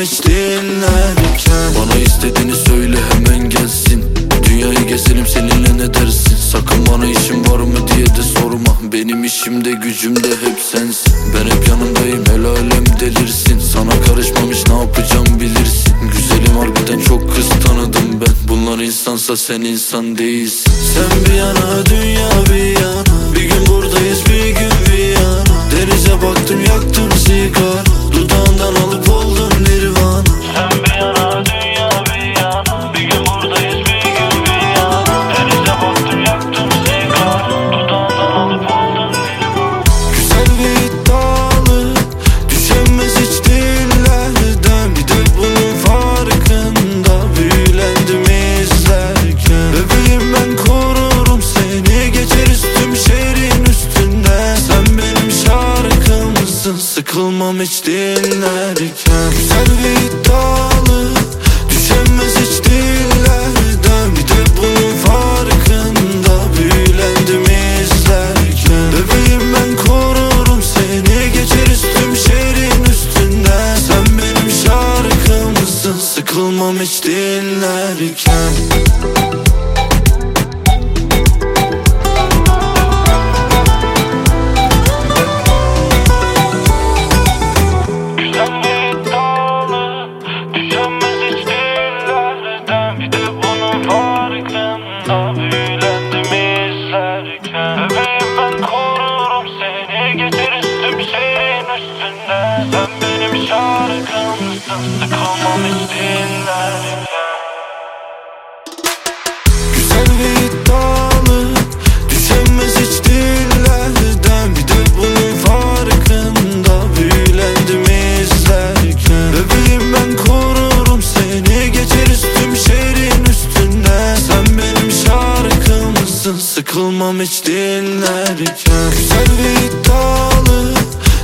Hiç dinlerken. Bana istediğini söyle hemen gelsin. Dünyayı gezelim seninle ne dersin? Sakın bana işim var mı diye de sorma. Benim işimde gücümde hep sensin. Ben hep yanındayım el alem delirsin. Sana karışmamış ne yapacağım bilirsin. Güzelim harbiden çok kız tanıdım ben. Bunlar insansa sen insan değilsin. Sen bir yana dünya bir Sıkılmam hiç dinlerken. Güzel ve iddialı Düşemez hiç dillerden. Bir de bunun farkında Büyülendim izlerken. Bebeğim ben korurum seni Geçeriz tüm şehrin üstünden. Sen benim şarkımsın Sıkılmam hiç dinlerken Büyülendim izlerken Bebeğim ben korurum seni. Geçeriz tüm şehrin üstünden Sen benim şarkımsın. Sıkılmam hiç Sıkılmam hiç dinlerken Güzel ve iddialı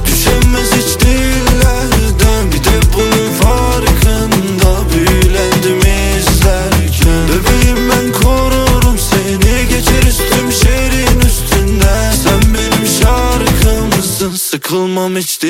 Düşemez hiç dillerden. Bir de bunun farkında Büyülendim izlerken. Bebeğim ben korurum seni. Geçeriz tüm şehrin üstünden. Sen benim şarkımsın. Sıkılmam hiç